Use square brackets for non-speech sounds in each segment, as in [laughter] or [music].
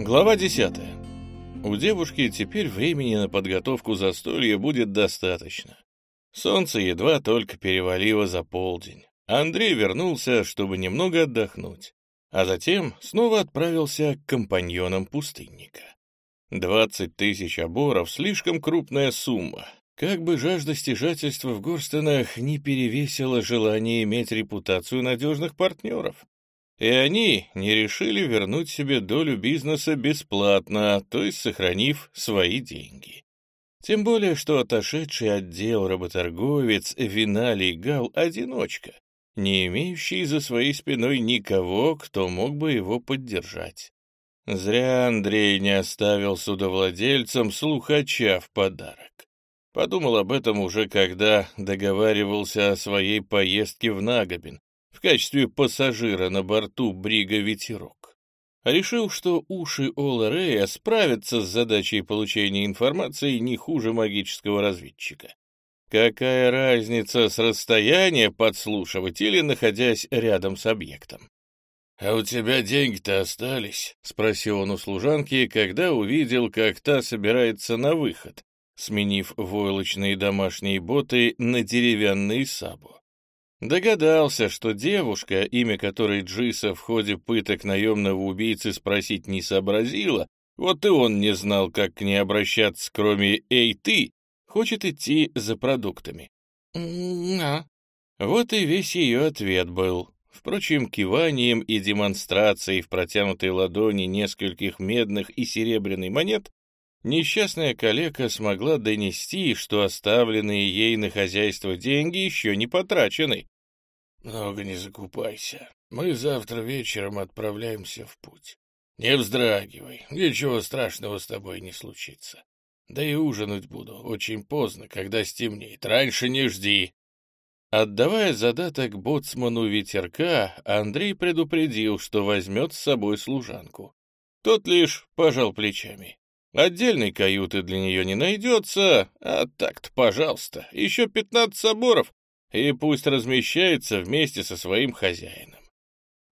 Глава 10. У девушки теперь времени на подготовку застолья будет достаточно. Солнце едва только перевалило за полдень. Андрей вернулся, чтобы немного отдохнуть, а затем снова отправился к компаньонам пустынника. Двадцать тысяч оборов — слишком крупная сумма. Как бы жажда стяжательства в Горстонах не перевесила желание иметь репутацию надежных партнеров. И они не решили вернуть себе долю бизнеса бесплатно, то есть сохранив свои деньги. Тем более, что отошедший отдел работорговец Виналий Гал — одиночка, не имеющий за своей спиной никого, кто мог бы его поддержать. Зря Андрей не оставил судовладельцам слухача в подарок. Подумал об этом уже, когда договаривался о своей поездке в Нагобин, в качестве пассажира на борту брига «Ветерок». Решил, что уши Ола Рея справятся с задачей получения информации не хуже магического разведчика. Какая разница с расстояния подслушивать или находясь рядом с объектом? «А у тебя деньги-то остались?» — спросил он у служанки, когда увидел, как та собирается на выход, сменив войлочные домашние боты на деревянные сабу. Догадался, что девушка, имя которой Джиса в ходе пыток наемного убийцы спросить не сообразила, вот и он не знал, как к ней обращаться, кроме «Эй, ты!» хочет идти за продуктами. «А». Вот и весь ее ответ был. Впрочем, киванием и демонстрацией в протянутой ладони нескольких медных и серебряных монет несчастная калека смогла донести, что оставленные ей на хозяйство деньги еще не потрачены. «Много не закупайся. Мы завтра вечером отправляемся в путь. Не вздрагивай, ничего страшного с тобой не случится. Да и ужинать буду очень поздно, когда стемнеет. Раньше не жди». Отдавая задаток боцману ветерка, Андрей предупредил, что возьмет с собой служанку. Тот лишь пожал плечами. Отдельной каюты для нее не найдется, а так-то, пожалуйста, еще пятнадцать соборов, и пусть размещается вместе со своим хозяином.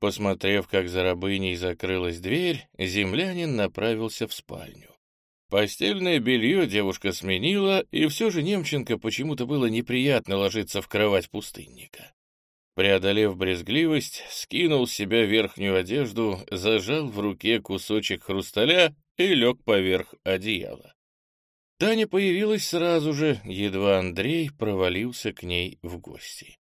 Посмотрев, как за рабыней закрылась дверь, землянин направился в спальню. Постельное белье девушка сменила, и все же Немченко почему-то было неприятно ложиться в кровать пустынника. Преодолев брезгливость, скинул с себя верхнюю одежду, зажал в руке кусочек хрусталя и лег поверх одеяла. Таня появилась сразу же, едва Андрей провалился к ней в гости.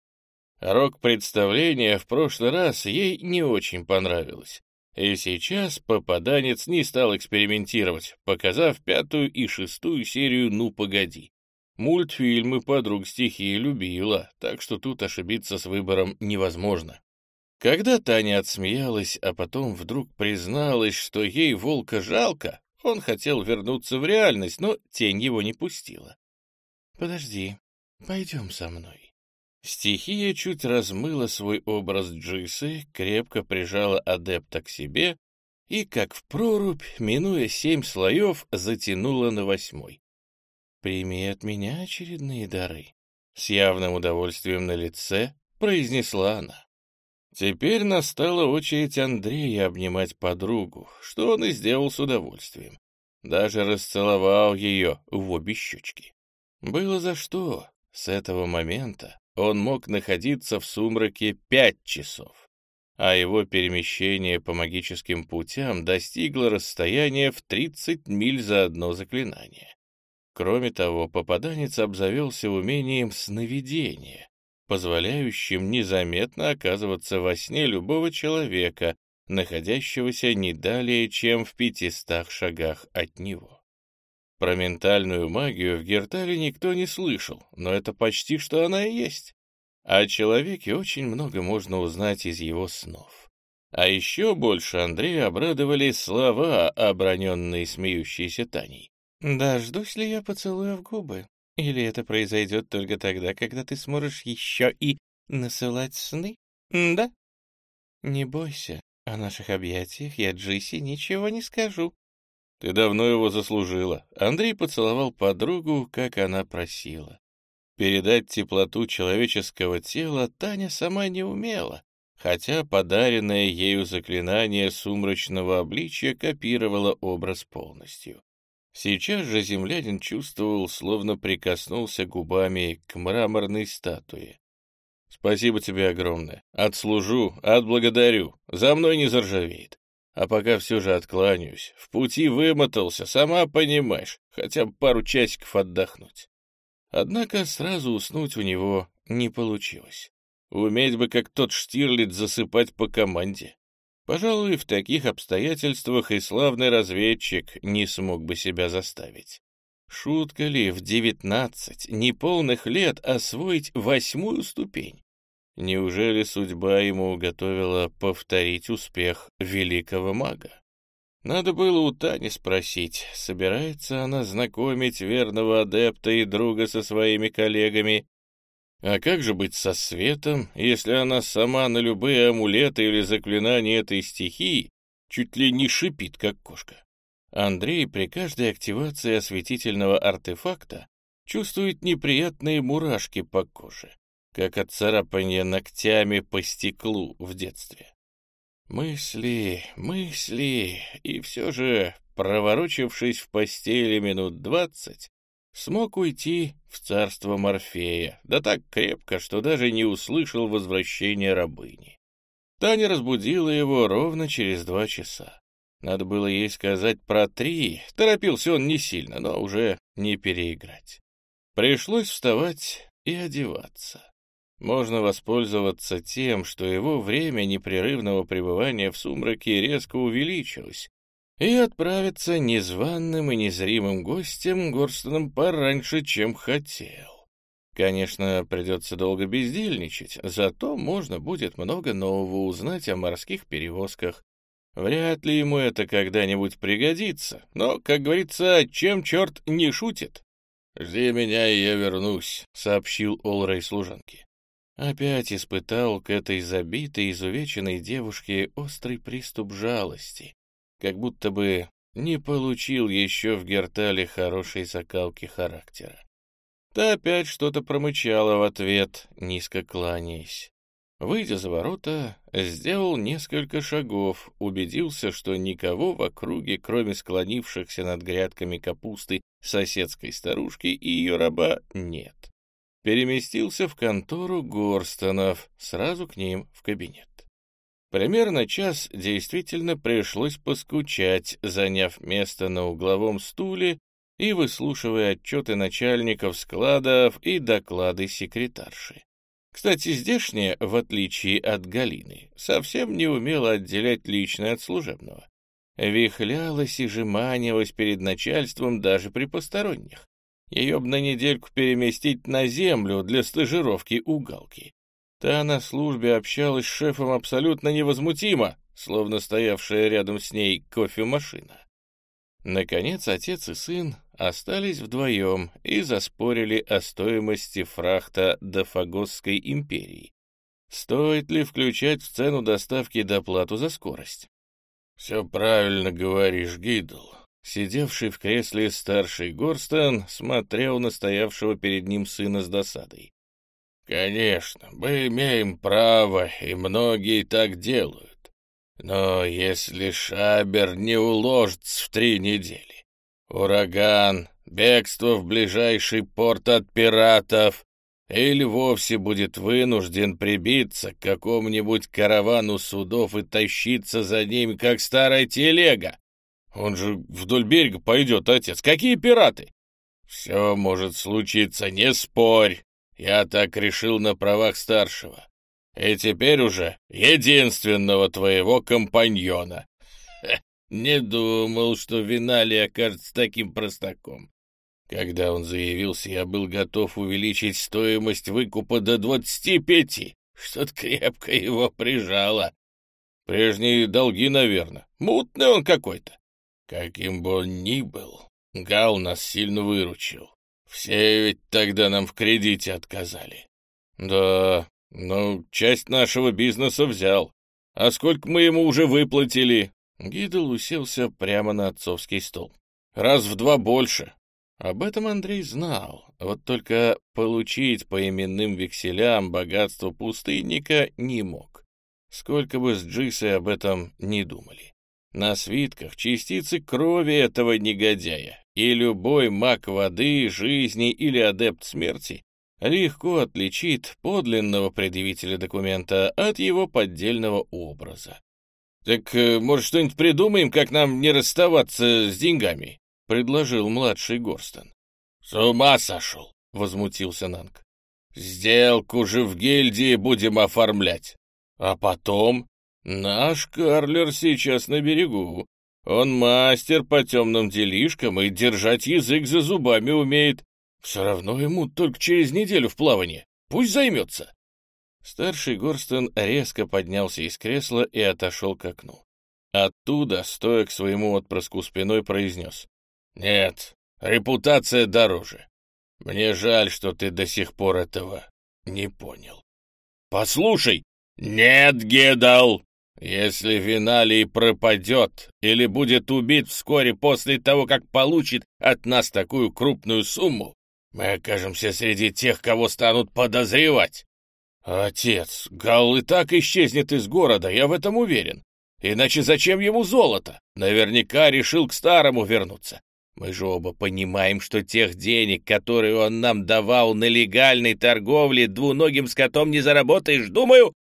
Рок представления в прошлый раз ей не очень понравилось, и сейчас попаданец не стал экспериментировать, показав пятую и шестую серию «Ну, погоди». Мультфильмы подруг стихии любила, так что тут ошибиться с выбором невозможно. Когда Таня отсмеялась, а потом вдруг призналась, что ей волка жалко, он хотел вернуться в реальность, но тень его не пустила. «Подожди, пойдем со мной». Стихия чуть размыла свой образ Джисы, крепко прижала адепта к себе и, как в прорубь, минуя семь слоев, затянула на восьмой. «Прими от меня очередные дары», — с явным удовольствием на лице произнесла она. Теперь настала очередь Андрея обнимать подругу, что он и сделал с удовольствием. Даже расцеловал ее в обе щечки. Было за что. С этого момента он мог находиться в сумраке пять часов, а его перемещение по магическим путям достигло расстояния в 30 миль за одно заклинание. Кроме того, попаданец обзавелся умением сновидения, позволяющим незаметно оказываться во сне любого человека, находящегося не далее, чем в пятистах шагах от него. Про ментальную магию в Гертале никто не слышал, но это почти что она и есть. О человеке очень много можно узнать из его снов. А еще больше Андрея обрадовали слова, оброненные смеющейся Таней. «Дождусь ли я поцелуя в губы? Или это произойдет только тогда, когда ты сможешь еще и насылать сны? Да? Не бойся, о наших объятиях я Джиси ничего не скажу. Ты давно его заслужила. Андрей поцеловал подругу, как она просила. Передать теплоту человеческого тела Таня сама не умела, хотя подаренное ею заклинание сумрачного обличия копировало образ полностью. Сейчас же землянин чувствовал, словно прикоснулся губами к мраморной статуе. «Спасибо тебе огромное. Отслужу, отблагодарю. За мной не заржавеет. А пока все же откланяюсь. В пути вымотался, сама понимаешь. Хотя бы пару часиков отдохнуть». Однако сразу уснуть у него не получилось. Уметь бы, как тот Штирлиц, засыпать по команде. Пожалуй, в таких обстоятельствах и славный разведчик не смог бы себя заставить. Шутка ли в девятнадцать, неполных лет освоить восьмую ступень? Неужели судьба ему уготовила повторить успех великого мага? Надо было у Тани спросить, собирается она знакомить верного адепта и друга со своими коллегами, а как же быть со светом, если она сама на любые амулеты или заклинания этой стихии чуть ли не шипит, как кошка? Андрей при каждой активации осветительного артефакта чувствует неприятные мурашки по коже, как от царапания ногтями по стеклу в детстве. Мысли, мысли, и все же, проворочившись в постели минут двадцать, смог уйти в царство Морфея, да так крепко, что даже не услышал возвращения рабыни. Таня разбудила его ровно через два часа. Надо было ей сказать про три, торопился он не сильно, но уже не переиграть. Пришлось вставать и одеваться. Можно воспользоваться тем, что его время непрерывного пребывания в сумраке резко увеличилось, и отправиться незваным и незримым гостем Горстоном пораньше, чем хотел. Конечно, придется долго бездельничать, зато можно будет много нового узнать о морских перевозках. Вряд ли ему это когда-нибудь пригодится, но, как говорится, чем черт не шутит. «Жди меня, и я вернусь», — сообщил Олрей служанке. Опять испытал к этой забитой, изувеченной девушке острый приступ жалости как будто бы не получил еще в Гертале хорошей закалки характера. Та опять что-то промычала в ответ, низко кланяясь. Выйдя за ворота, сделал несколько шагов, убедился, что никого в округе, кроме склонившихся над грядками капусты соседской старушки и ее раба, нет. Переместился в контору Горстонов, сразу к ним в кабинет. Примерно час действительно пришлось поскучать, заняв место на угловом стуле и выслушивая отчеты начальников складов и доклады секретарши. Кстати, здешняя, в отличие от Галины, совсем не умела отделять личное от служебного. Вихлялась и жеманилась перед начальством даже при посторонних. Ее б на недельку переместить на землю для стажировки у Галки. Та на службе общалась с шефом абсолютно невозмутимо, словно стоявшая рядом с ней кофемашина. Наконец отец и сын остались вдвоем и заспорили о стоимости фрахта до Фагосской империи. Стоит ли включать в цену доставки доплату за скорость? — Все правильно говоришь, Гидл. Сидевший в кресле старший Горстон смотрел на стоявшего перед ним сына с досадой. Конечно, мы имеем право, и многие так делают. Но если Шабер не уложится в три недели, ураган, бегство в ближайший порт от пиратов или вовсе будет вынужден прибиться к какому-нибудь каравану судов и тащиться за ними, как старая телега. Он же вдоль берега пойдет, отец. Какие пираты? Все может случиться, не спорь. Я так решил на правах старшего. И теперь уже единственного твоего компаньона. Не думал, что Винали окажется таким простаком. Когда он заявился, я был готов увеличить стоимость выкупа до двадцати пяти. Что-то крепко его прижало. Прежние долги, наверное. Мутный он какой-то. Каким бы он ни был, Гал нас сильно выручил. Все ведь тогда нам в кредите отказали. Да, ну, часть нашего бизнеса взял. А сколько мы ему уже выплатили? Гидл уселся прямо на отцовский стол. Раз в два больше. Об этом Андрей знал, вот только получить по именным векселям богатство пустынника не мог. сколько бы с Джисой об этом не думали. На свитках частицы крови этого негодяя, и любой маг воды, жизни или адепт смерти легко отличит подлинного предъявителя документа от его поддельного образа. «Так, э, может, что-нибудь придумаем, как нам не расставаться с деньгами?» — предложил младший Горстон. «С ума сошел!» — возмутился Нанг. «Сделку же в гильдии будем оформлять. А потом наш Карлер сейчас на берегу. Он мастер по темным делишкам и держать язык за зубами умеет. Все равно ему только через неделю в плавание. Пусть займется. Старший Горстон резко поднялся из кресла и отошел к окну. Оттуда, стоя к своему отпрыску спиной, произнес. «Нет, репутация дороже. Мне жаль, что ты до сих пор этого не понял». «Послушай!» «Нет, Гедал! Если Виналий пропадет или будет убит вскоре после того, как получит от нас такую крупную сумму, мы окажемся среди тех, кого станут подозревать. Отец, Галл и так исчезнет из города, я в этом уверен. Иначе зачем ему золото? Наверняка решил к старому вернуться. Мы же оба понимаем, что тех денег, которые он нам давал на легальной торговле, двуногим скотом не заработаешь, думаю,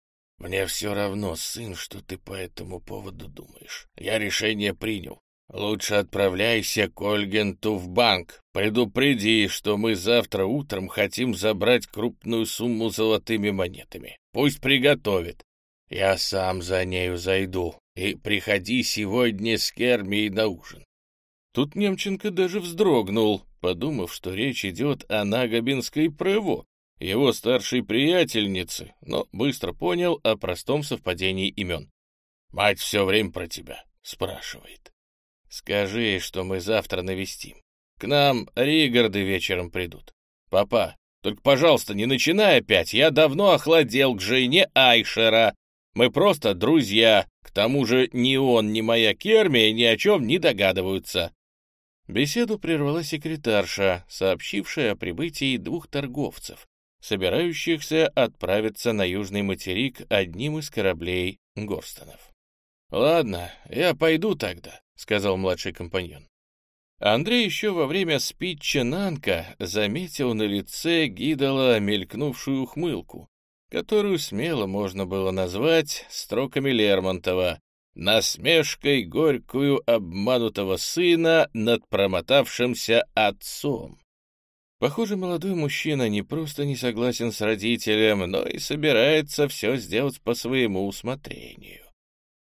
«Мне все равно, сын, что ты по этому поводу думаешь. Я решение принял. Лучше отправляйся к Ольгенту в банк. Предупреди, что мы завтра утром хотим забрать крупную сумму золотыми монетами. Пусть приготовит. Я сам за нею зайду. И приходи сегодня с Кермией на ужин». Тут Немченко даже вздрогнул, подумав, что речь идет о Нагобинской прыво, его старшей приятельницы, но быстро понял о простом совпадении имен. «Мать все время про тебя спрашивает. Скажи, что мы завтра навестим. К нам Ригарды вечером придут. Папа, только, пожалуйста, не начинай опять. Я давно охладел к жене Айшера. Мы просто друзья. К тому же ни он, ни моя Кермия ни о чем не догадываются». Беседу прервала секретарша, сообщившая о прибытии двух торговцев, собирающихся отправиться на южный материк одним из кораблей Горстонов. «Ладно, я пойду тогда», — сказал младший компаньон. Андрей еще во время спича Нанка заметил на лице Гидала мелькнувшую ухмылку, которую смело можно было назвать строками Лермонтова, насмешкой горькую обманутого сына над промотавшимся отцом. Похоже, молодой мужчина не просто не согласен с родителем, но и собирается все сделать по своему усмотрению.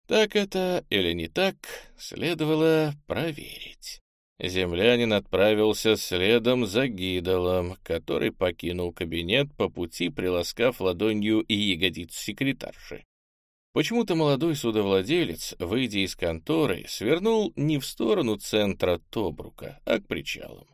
Так это или не так, следовало проверить. Землянин отправился следом за Гидолом, который покинул кабинет по пути, приласкав ладонью и ягодицу секретарши. Почему-то молодой судовладелец, выйдя из конторы, свернул не в сторону центра Тобрука, а к причалам.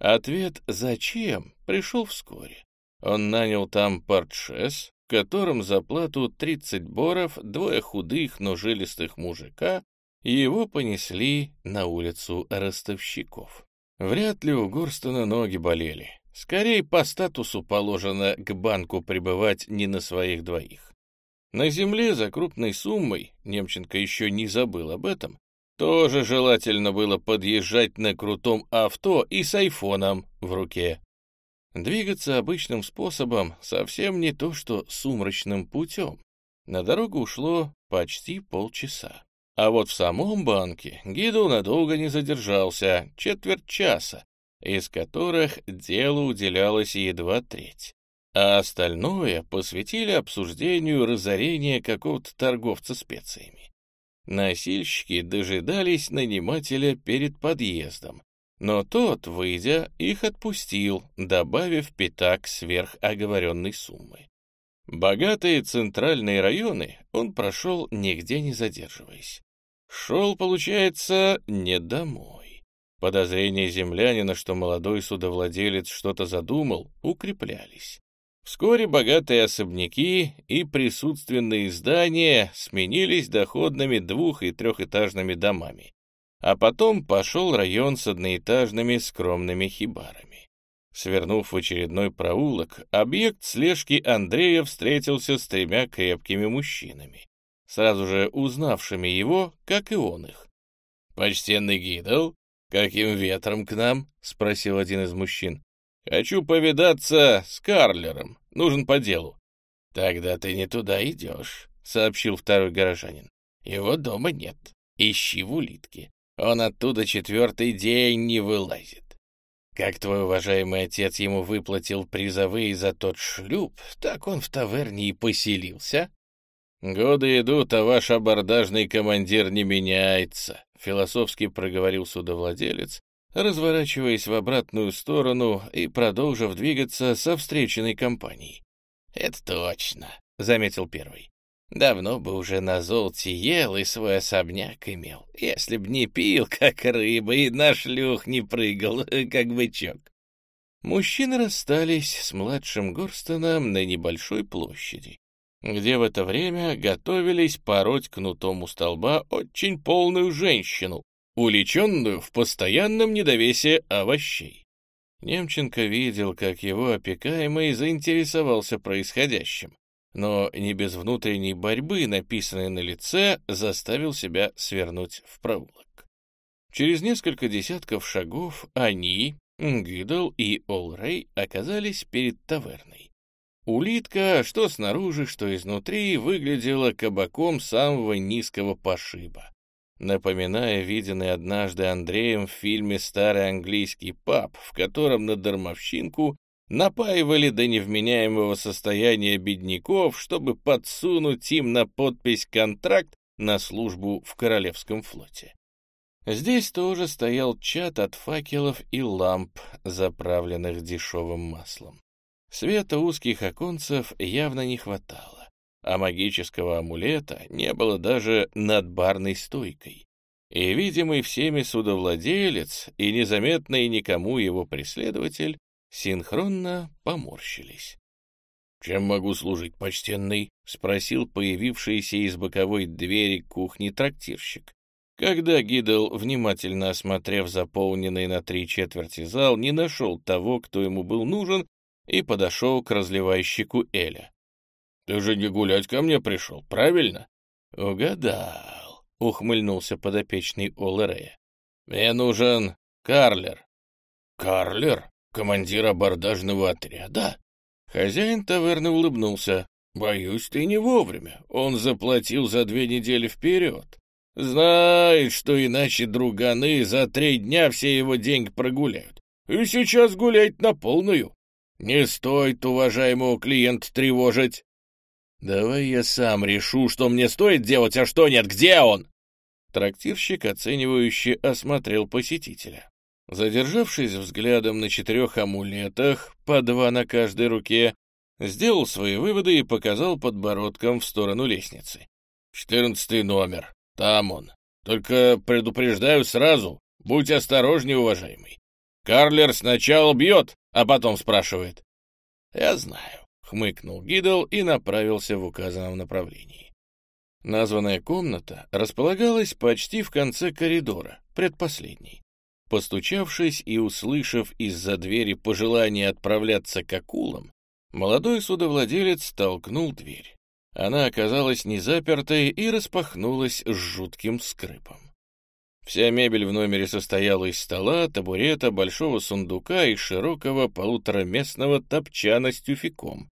Ответ «Зачем?» пришел вскоре. Он нанял там портшес, в котором за плату 30 боров двое худых, но жилистых мужика его понесли на улицу ростовщиков. Вряд ли у Горстона ноги болели. Скорее, по статусу положено к банку пребывать не на своих двоих. На земле за крупной суммой, Немченко еще не забыл об этом, тоже желательно было подъезжать на крутом авто и с айфоном в руке. Двигаться обычным способом совсем не то, что сумрачным путем. На дорогу ушло почти полчаса. А вот в самом банке гиду надолго не задержался, четверть часа, из которых делу уделялось едва треть. А остальное посвятили обсуждению разорения какого-то торговца специями. Носильщики дожидались нанимателя перед подъездом, но тот, выйдя, их отпустил, добавив пятак сверх оговоренной суммы. Богатые центральные районы он прошел нигде не задерживаясь. Шел, получается, не домой. Подозрения землянина, что молодой судовладелец что-то задумал, укреплялись. Вскоре богатые особняки и присутственные здания сменились доходными двух- и трехэтажными домами. А потом пошел район с одноэтажными скромными хибарами. Свернув в очередной проулок, объект слежки Андрея встретился с тремя крепкими мужчинами. сразу же узнавшими его, как и он их. «Почтенный Гидл, каким ветром к нам?» — спросил один из мужчин. «Хочу повидаться с Карлером, нужен по делу». «Тогда ты не туда идешь», — сообщил второй горожанин. «Его дома нет. Ищи в улитке. Он оттуда четвертый день не вылазит. Как твой уважаемый отец ему выплатил призовые за тот шлюп, так он в таверне и поселился. Годы идут, а ваш абордажный командир не меняется, философски проговорил судовладелец, разворачиваясь в обратную сторону и продолжив двигаться со встреченной компанией. «Это точно», — заметил первый. Давно бы уже на золоте ел и свой особняк имел, если б не пил, как рыба, и на шлюх не прыгал, [laughs] как бычок. Мужчины расстались с младшим Горстоном на небольшой площади, где в это время готовились пороть кнутом столба очень полную женщину, уличенную в постоянном недовесе овощей. Немченко видел, как его опекаемый заинтересовался происходящим но не без внутренней борьбы, написанной на лице, заставил себя свернуть в проулок. Через несколько десятков шагов они, Гидл и Олрей оказались перед таверной. Улитка, что снаружи, что изнутри, выглядела кабаком самого низкого пошиба, напоминая виденный однажды Андреем в фильме «Старый английский паб», в котором на дармовщинку напаивали до невменяемого состояния бедняков, чтобы подсунуть им на подпись контракт на службу в Королевском флоте. Здесь тоже стоял чат от факелов и ламп, заправленных дешевым маслом. Света узких оконцев явно не хватало, а магического амулета не было даже над барной стойкой. И видимый всеми судовладелец и незаметный никому его преследователь синхронно поморщились. «Чем могу служить, почтенный?» — спросил появившийся из боковой двери кухни трактирщик. Когда Гидл, внимательно осмотрев заполненный на три четверти зал, не нашел того, кто ему был нужен, и подошел к разливайщику Эля. «Ты же не гулять ко мне пришел, правильно?» «Угадал», — ухмыльнулся подопечный Олэрея. «Мне нужен Карлер». «Карлер?» командир абордажного отряда?» Хозяин таверны улыбнулся. «Боюсь, ты не вовремя. Он заплатил за две недели вперед. Знает, что иначе друганы за три дня все его деньги прогуляют. И сейчас гулять на полную. Не стоит уважаемого клиента тревожить. Давай я сам решу, что мне стоит делать, а что нет. Где он?» Трактирщик, оценивающе осмотрел посетителя. Задержавшись взглядом на четырех амулетах, по два на каждой руке, сделал свои выводы и показал подбородком в сторону лестницы. «Четырнадцатый номер. Там он. Только предупреждаю сразу, будь осторожней, уважаемый. Карлер сначала бьет, а потом спрашивает». «Я знаю», — хмыкнул Гидл и направился в указанном направлении. Названная комната располагалась почти в конце коридора, предпоследней. Постучавшись и услышав из-за двери пожелание отправляться к акулам, молодой судовладелец толкнул дверь. Она оказалась незапертой и распахнулась с жутким скрипом. Вся мебель в номере состояла из стола, табурета, большого сундука и широкого полутораместного топчана с тюфяком,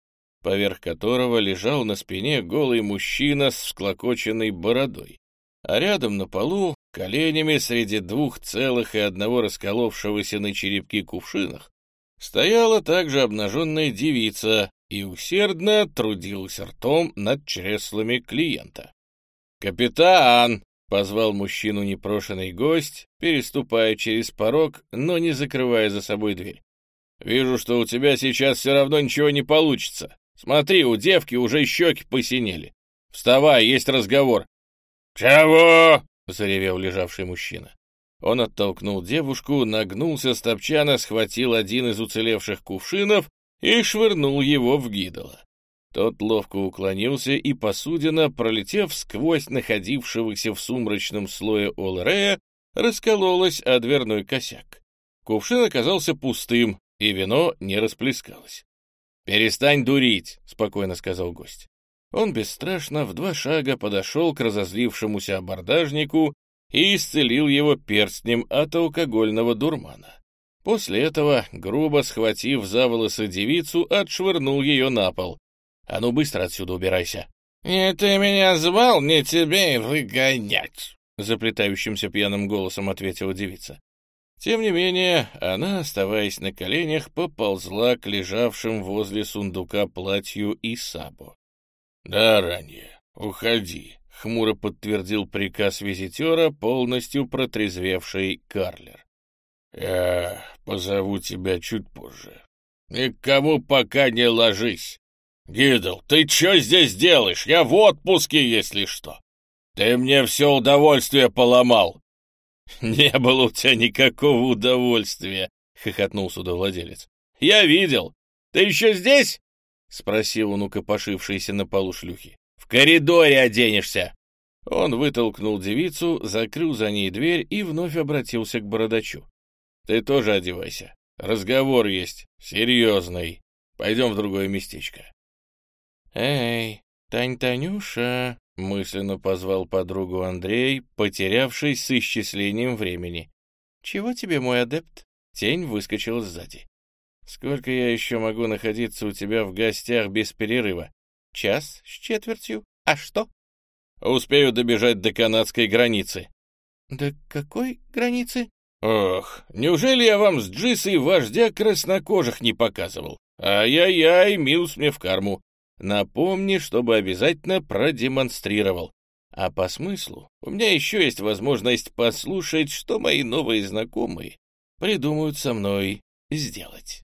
поверх которого лежал на спине голый мужчина с всклокоченной бородой. А рядом на полу коленями среди двух целых и одного расколовшегося на черепки кувшинах, стояла также обнаженная девица и усердно трудилась ртом над чреслами клиента. «Капитан!» — позвал мужчину непрошенный гость, переступая через порог, но не закрывая за собой дверь. «Вижу, что у тебя сейчас все равно ничего не получится. Смотри, у девки уже щеки посинели. Вставай, есть разговор». «Чего?» — заревел лежавший мужчина. Он оттолкнул девушку, нагнулся с топчана, схватил один из уцелевших кувшинов и швырнул его в гидола. Тот ловко уклонился, и посудина, пролетев сквозь находившегося в сумрачном слое Олрея, раскололась о дверной косяк. Кувшин оказался пустым, и вино не расплескалось. «Перестань дурить», — спокойно сказал гость. Он бесстрашно в два шага подошел к разозлившемуся абордажнику и исцелил его перстнем от алкогольного дурмана. После этого, грубо схватив за волосы девицу, отшвырнул ее на пол. «А ну быстро отсюда убирайся!» «Не ты меня звал, не тебе выгонять!» Заплетающимся пьяным голосом ответила девица. Тем не менее, она, оставаясь на коленях, поползла к лежавшим возле сундука платью и сабу. «Да, ранее, уходи», — хмуро подтвердил приказ визитера, полностью протрезвевший Карлер. «Я позову тебя чуть позже. Никому пока не ложись. Гидл, ты что здесь делаешь? Я в отпуске, если что. Ты мне все удовольствие поломал». «Не было у тебя никакого удовольствия», — хохотнул судовладелец. «Я видел. Ты еще здесь?» — спросил он у копошившейся на полу шлюхи. «В коридоре оденешься!» Он вытолкнул девицу, закрыл за ней дверь и вновь обратился к бородачу. Ты тоже одевайся. Разговор есть. Серьезный. Пойдем в другое местечко. Эй, Тань-Танюша, мысленно позвал подругу Андрей, потерявшись с исчислением времени. Чего тебе, мой адепт? Тень выскочила сзади. Сколько я еще могу находиться у тебя в гостях без перерыва? Час с четвертью. А что? Успею добежать до канадской границы. До какой границы? «Ох, неужели я вам с Джисой вождя краснокожих не показывал? Ай-яй-яй, милс мне в карму. Напомни, чтобы обязательно продемонстрировал. А по смыслу у меня еще есть возможность послушать, что мои новые знакомые придумают со мной сделать».